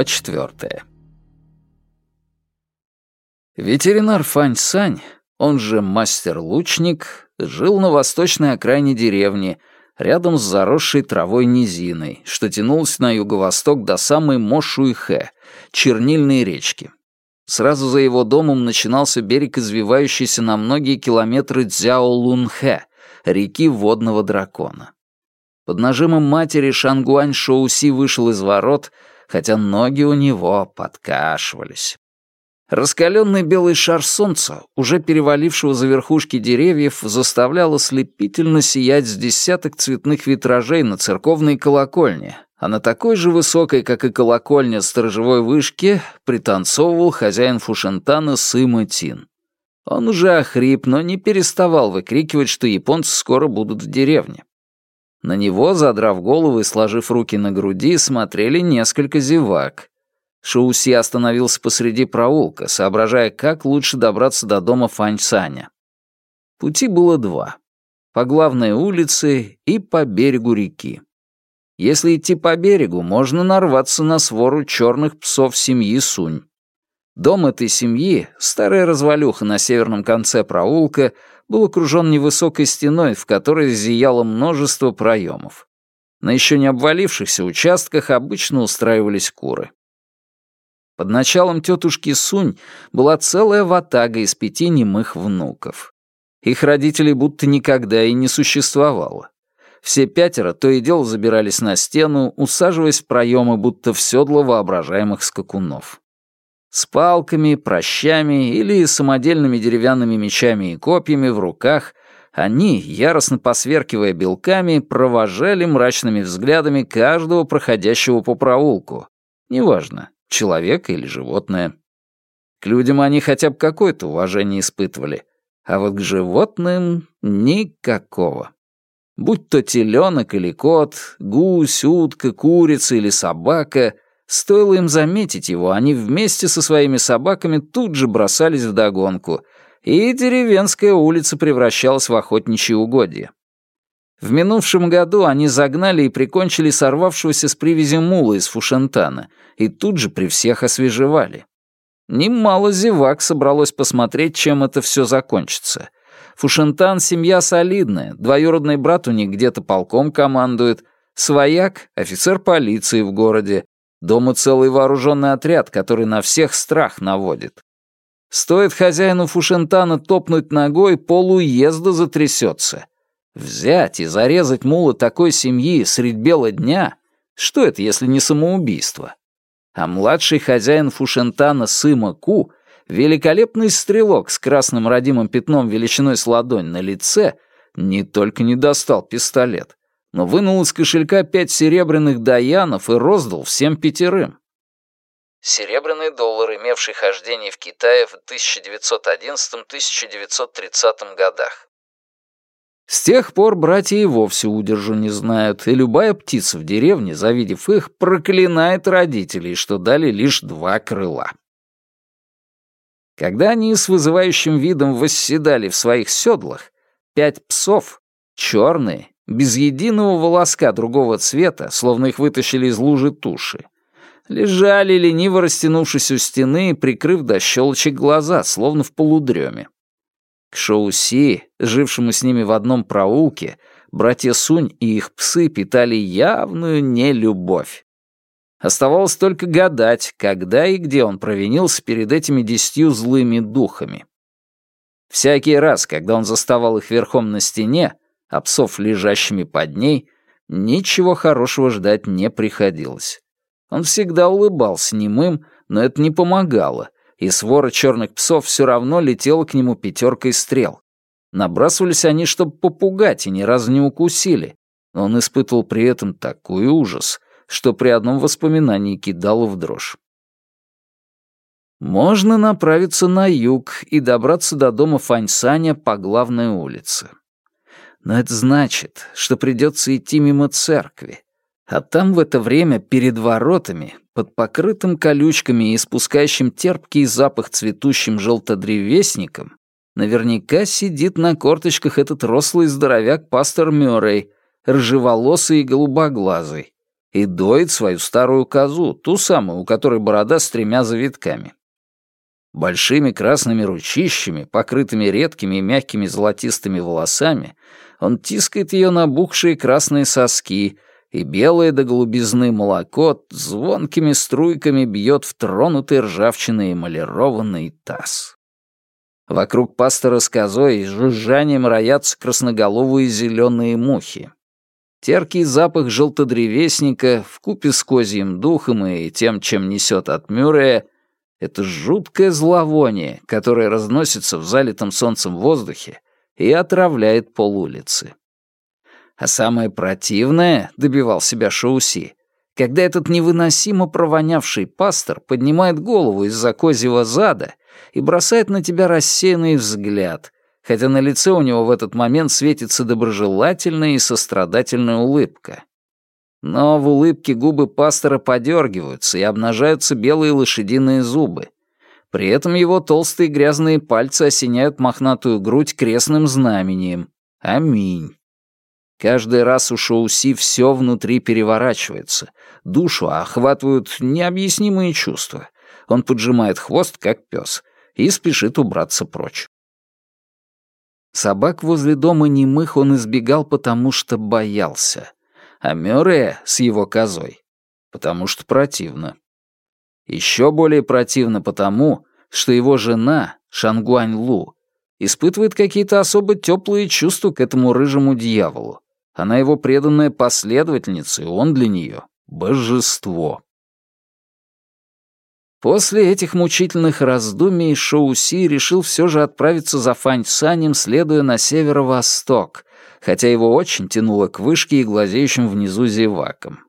Глава четвертая. Ветеринар Фань Сань, он же мастер-лучник, жил на восточной окраине деревни, рядом с заросшей травой низиной, что тянулась на юго-восток до самой Мошуйхэ, чернильной речки. Сразу за его домом начинался берег, извивающийся на многие километры Цзяо-Лунхэ, реки водного дракона. Под нажимом матери Шангуань Шоуси вышел из ворот — хотя ноги у него подкашивались. Раскаленный белый шар солнца, уже перевалившего за верхушки деревьев, заставлял ослепительно сиять с десяток цветных витражей на церковной колокольне, а на такой же высокой, как и колокольня сторожевой вышке, пританцовывал хозяин Фушентана Сыма Тин. Он уже охрип, но не переставал выкрикивать, что японцы скоро будут в деревне. На него, задрав голову и сложив руки на груди, смотрели несколько зевак. Шоуси остановился посреди проулка, соображая, как лучше добраться до дома Фаньсаня. Пути было два. По главной улице и по берегу реки. Если идти по берегу, можно нарваться на свору черных псов семьи Сунь. Дом этой семьи, старая развалюха на северном конце проулка, был окружен невысокой стеной, в которой зияло множество проемов. На еще не обвалившихся участках обычно устраивались куры. Под началом тетушки Сунь была целая ватага из пяти немых внуков. Их родителей будто никогда и не существовало. Все пятеро то и дело забирались на стену, усаживаясь в проемы, будто в седло воображаемых скакунов. С палками, прощами или самодельными деревянными мечами и копьями в руках они, яростно посверкивая белками, провожали мрачными взглядами каждого проходящего по проулку. Неважно, человека или животное. К людям они хотя бы какое-то уважение испытывали, а вот к животным — никакого. Будь то теленок или кот, гусь, утка, курица или собака — Стоило им заметить его, они вместе со своими собаками тут же бросались в догонку, и деревенская улица превращалась в охотничьи угодья. В минувшем году они загнали и прикончили сорвавшегося с привязи мула из Фушентана, и тут же при всех освежевали. Немало зевак собралось посмотреть, чем это все закончится. Фушентан — семья солидная, двоюродный брат у них где-то полком командует, свояк — офицер полиции в городе, Дома целый вооруженный отряд, который на всех страх наводит. Стоит хозяину Фушентана топнуть ногой, пол уезда затрясется. Взять и зарезать мула такой семьи средь бела дня — что это, если не самоубийство? А младший хозяин Фушентана Сыма Ку, великолепный стрелок с красным родимым пятном величиной с ладонь на лице, не только не достал пистолет, но вынул из кошелька пять серебряных даянов и роздал всем пятерым. Серебряный доллар, имевший хождение в Китае в 1911-1930 годах. С тех пор братья и вовсе удержу не знают, и любая птица в деревне, завидев их, проклинает родителей, что дали лишь два крыла. Когда они с вызывающим видом восседали в своих седлах, пять псов, черные, без единого волоска другого цвета, словно их вытащили из лужи туши. Лежали, лениво растянувшись у стены, прикрыв до щелочек глаза, словно в полудреме. К Шоуси, жившему с ними в одном проулке, братья Сунь и их псы питали явную нелюбовь. Оставалось только гадать, когда и где он провинился перед этими десятью злыми духами. Всякий раз, когда он заставал их верхом на стене, а псов, лежащими под ней, ничего хорошего ждать не приходилось. Он всегда улыбался немым, но это не помогало, и свора черных псов все равно летела к нему пятеркой стрел. Набрасывались они, чтобы попугать, и ни разу не укусили, но он испытывал при этом такой ужас, что при одном воспоминании кидало в дрожь. Можно направиться на юг и добраться до дома Фаньсаня по главной улице. Но это значит, что придется идти мимо церкви. А там в это время перед воротами, под покрытым колючками и испускающим терпкий запах цветущим желтодревесником, наверняка сидит на корточках этот рослый здоровяк пастор Мюррей, рыжеволосый и голубоглазый. и доит свою старую козу, ту самую, у которой борода с тремя завитками. Большими красными ручищами, покрытыми редкими и мягкими золотистыми волосами, он тискает ее набухшие красные соски, и белое до голубизны молоко звонкими струйками бьет в тронутый ржавчиной эмалированный таз. Вокруг пастора с козой с жужжанием роятся красноголовые зеленые мухи. Теркий запах желтодревесника вкупе с козьим духом и тем, чем несет от Мюррея, это жуткое зловоние, которое разносится в залитом солнцем воздухе и отравляет пол улицы. А самое противное, добивал себя Шоуси, когда этот невыносимо провонявший пастор поднимает голову из-за козьего зада и бросает на тебя рассеянный взгляд, хотя на лице у него в этот момент светится доброжелательная и сострадательная улыбка. Но в улыбке губы пастора подергиваются и обнажаются белые лошадиные зубы. При этом его толстые грязные пальцы осеняют мохнатую грудь крестным знамением. Аминь. Каждый раз у Шоуси все внутри переворачивается. Душу охватывают необъяснимые чувства. Он поджимает хвост, как пес, и спешит убраться прочь. Собак возле дома немых он избегал, потому что боялся а Мюррея с его козой, потому что противно. Еще более противно потому, что его жена, Шангуань Лу, испытывает какие-то особо теплые чувства к этому рыжему дьяволу. Она его преданная последовательница, и он для нее — божество. После этих мучительных раздумий Шоу Си решил все же отправиться за Фань Санем, следуя на северо-восток, хотя его очень тянуло к вышке и глазеющим внизу зевакам.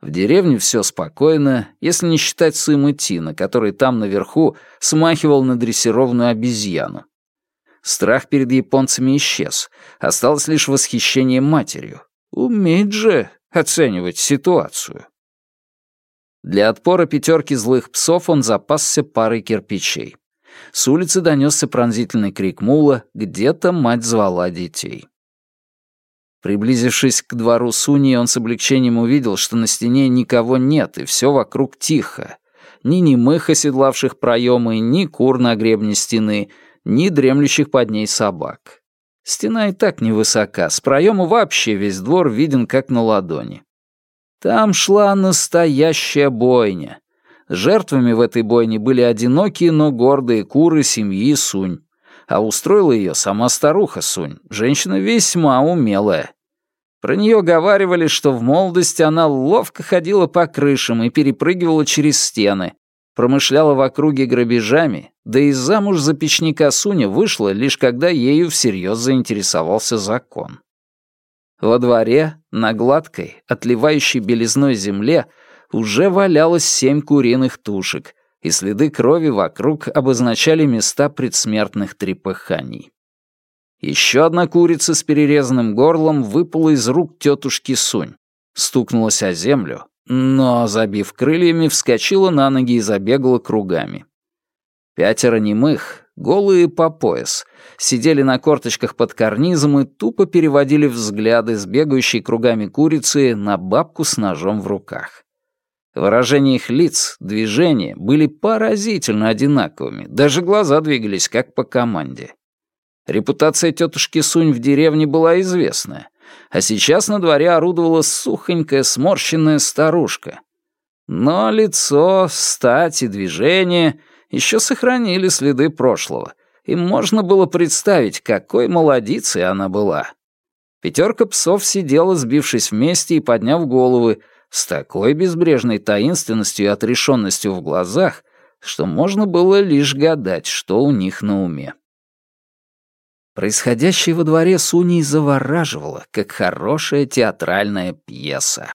В деревне все спокойно, если не считать Сыма Тина, который там наверху смахивал на дрессированную обезьяну. Страх перед японцами исчез, осталось лишь восхищение матерью. Умеет же оценивать ситуацию. Для отпора пятерки злых псов он запасся парой кирпичей. С улицы донесся пронзительный крик мула, где-то мать звала детей. Приблизившись к двору Суни, он с облегчением увидел, что на стене никого нет, и все вокруг тихо. Ни немых, оседлавших проемы, ни кур на гребне стены, ни дремлющих под ней собак. Стена и так невысока, с проема вообще весь двор виден как на ладони. Там шла настоящая бойня. Жертвами в этой бойне были одинокие, но гордые куры семьи Сунь а устроила ее сама старуха Сунь, женщина весьма умелая. Про нее говаривали, что в молодости она ловко ходила по крышам и перепрыгивала через стены, промышляла в округе грабежами, да и замуж за печника Суня вышла лишь когда ею всерьез заинтересовался закон. Во дворе, на гладкой, отливающей белизной земле, уже валялось семь куриных тушек, и следы крови вокруг обозначали места предсмертных трепыханий. Еще одна курица с перерезанным горлом выпала из рук тетушки Сунь, стукнулась о землю, но, забив крыльями, вскочила на ноги и забегала кругами. Пятеро немых, голые по пояс, сидели на корточках под карнизом и тупо переводили взгляды с бегающей кругами курицы на бабку с ножом в руках. Выражения их лиц, движения были поразительно одинаковыми, даже глаза двигались как по команде. Репутация тетушки Сунь в деревне была известная, а сейчас на дворе орудовала сухонькая сморщенная старушка. Но лицо, стать и движение еще сохранили следы прошлого, и можно было представить, какой молодицей она была. Пятерка псов сидела, сбившись вместе и подняв головы, с такой безбрежной таинственностью и отрешенностью в глазах, что можно было лишь гадать, что у них на уме. Происходящее во дворе Суней завораживало, как хорошая театральная пьеса.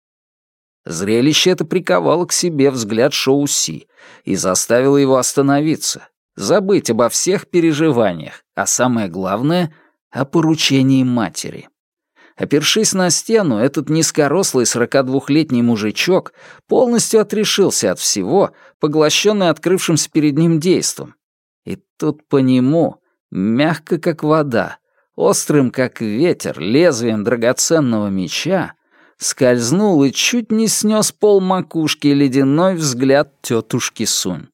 Зрелище это приковало к себе взгляд Шоуси и заставило его остановиться, забыть обо всех переживаниях, а самое главное — о поручении матери. Опершись на стену, этот низкорослый 42-летний мужичок полностью отрешился от всего, поглощенный открывшимся перед ним действом. И тут по нему, мягко как вода, острым как ветер, лезвием драгоценного меча, скользнул и чуть не снес пол макушки ледяной взгляд тетушки Сунь.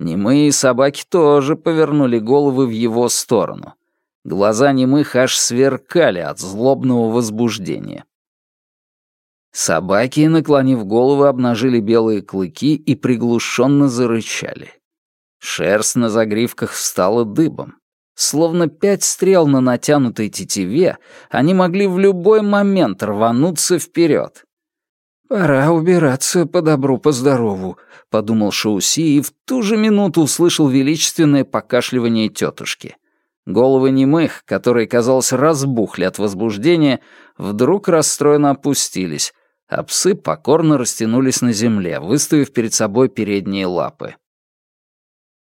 Немые собаки тоже повернули головы в его сторону. Глаза немых аж сверкали от злобного возбуждения. Собаки, наклонив головы, обнажили белые клыки и приглушенно зарычали. Шерсть на загривках встала дыбом. Словно пять стрел на натянутой тетиве, они могли в любой момент рвануться вперед. «Пора убираться по добру, по здорову», — подумал Шауси и в ту же минуту услышал величественное покашливание тетушки. Головы немых, которые, казалось, разбухли от возбуждения, вдруг расстроенно опустились, а псы покорно растянулись на земле, выставив перед собой передние лапы.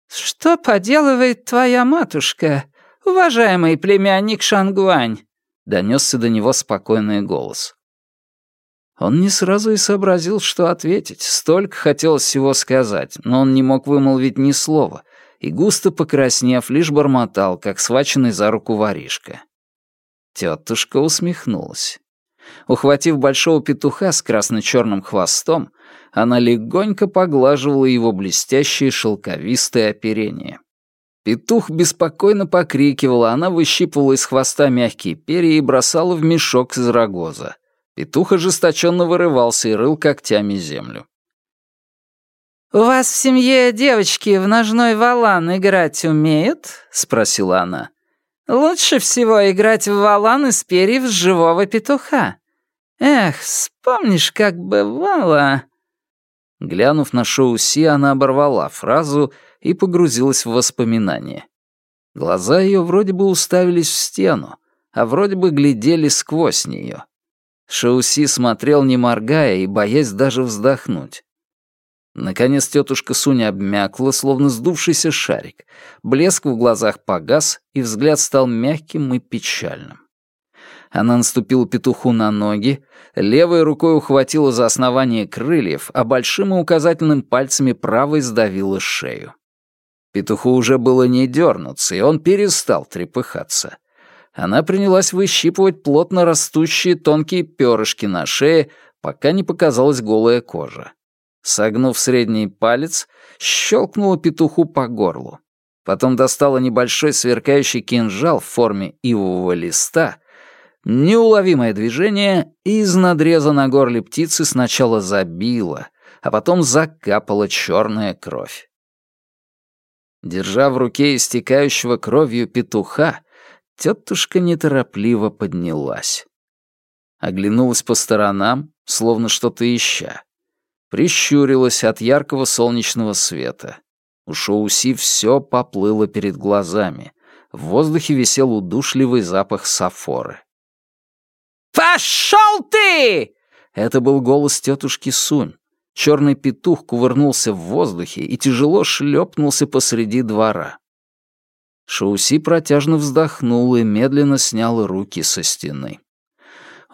«Что поделывает твоя матушка, уважаемый племянник Шангуань?» — донесся до него спокойный голос. Он не сразу и сообразил, что ответить. Столько хотелось всего сказать, но он не мог вымолвить ни слова, и густо покраснев, лишь бормотал, как схваченный за руку воришка. Тетушка усмехнулась. Ухватив большого петуха с красно-черным хвостом, она легонько поглаживала его блестящее шелковистое оперение. Петух беспокойно покрикивал, а она выщипывала из хвоста мягкие перья и бросала в мешок из рогоза. Петух ожесточенно вырывался и рыл когтями землю. «У вас в семье девочки в ножной валан играть умеют?» — спросила она. Лучше всего играть в валан из перьев живого петуха. Эх, вспомнишь, как бывало...» Глянув на шоу Си, она оборвала фразу и погрузилась в воспоминания. Глаза ее вроде бы уставились в стену, а вроде бы глядели сквозь нее. Шоуси смотрел, не моргая и боясь даже вздохнуть. Наконец тетушка Суня обмякла, словно сдувшийся шарик. Блеск в глазах погас, и взгляд стал мягким и печальным. Она наступила петуху на ноги, левой рукой ухватила за основание крыльев, а большим и указательным пальцами правой сдавила шею. Петуху уже было не дернуться, и он перестал трепыхаться. Она принялась выщипывать плотно растущие тонкие перышки на шее, пока не показалась голая кожа. Согнув средний палец, щелкнула петуху по горлу. Потом достала небольшой сверкающий кинжал в форме ивового листа. Неуловимое движение, и из надреза на горле птицы сначала забило, а потом закапала черная кровь. Держа в руке истекающего кровью петуха, тетушка неторопливо поднялась. Оглянулась по сторонам, словно что-то ища. Прищурилась от яркого солнечного света. У Шоуси все поплыло перед глазами. В воздухе висел удушливый запах сафоры. «Пошел ты!» Это был голос тетушки Сунь. Черный петух кувырнулся в воздухе и тяжело шлепнулся посреди двора. Шоуси протяжно вздохнул и медленно снял руки со стены.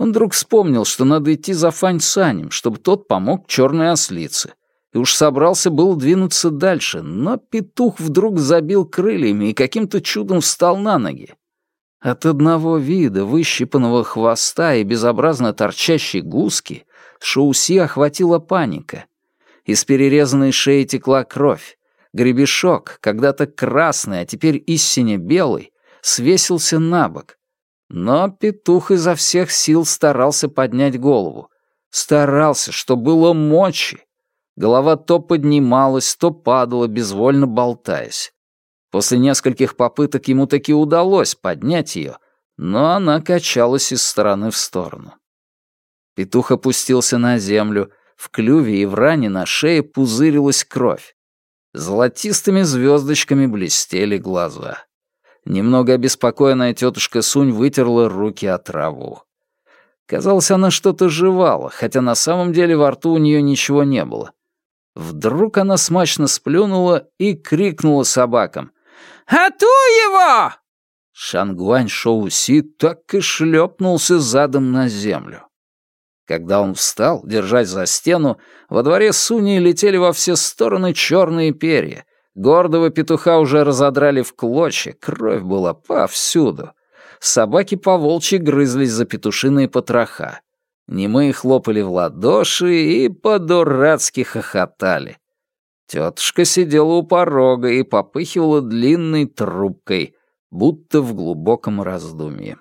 Он вдруг вспомнил, что надо идти за Фань Санем, чтобы тот помог черной ослице. И уж собрался был двинуться дальше, но петух вдруг забил крыльями и каким-то чудом встал на ноги. От одного вида выщипанного хвоста и безобразно торчащей гуски Шоуси охватила паника. Из перерезанной шеи текла кровь. Гребешок, когда-то красный, а теперь истине белый, свесился на бок, но петух изо всех сил старался поднять голову. Старался, что было мочи. Голова то поднималась, то падала, безвольно болтаясь. После нескольких попыток ему таки удалось поднять ее, но она качалась из стороны в сторону. Петух опустился на землю, в клюве и в ране на шее пузырилась кровь. Золотистыми звездочками блестели глаза. Немного обеспокоенная тетушка Сунь вытерла руки от траву. Казалось, она что-то жевала, хотя на самом деле во рту у нее ничего не было. Вдруг она смачно сплюнула и крикнула собакам. «Ату его!» Шангуань Шоуси так и шлепнулся задом на землю. Когда он встал, держась за стену, во дворе Суни летели во все стороны черные перья, Гордого петуха уже разодрали в клочья, кровь была повсюду. Собаки по волчьи грызлись за петушиные потроха. Немые хлопали в ладоши и по-дурацки хохотали. Тетушка сидела у порога и попыхивала длинной трубкой, будто в глубоком раздумье.